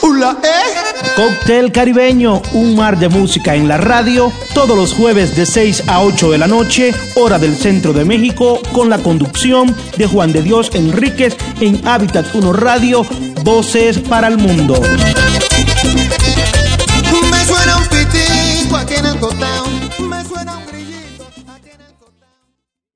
Hola, ¿eh? Cóctel caribeño, un mar de música en la radio, todos los jueves de 6 a 8 de la noche, hora del centro de México, con la conducción de Juan de Dios Enríquez en Hábitat 1 Radio, Voces para el Mundo. Me suena un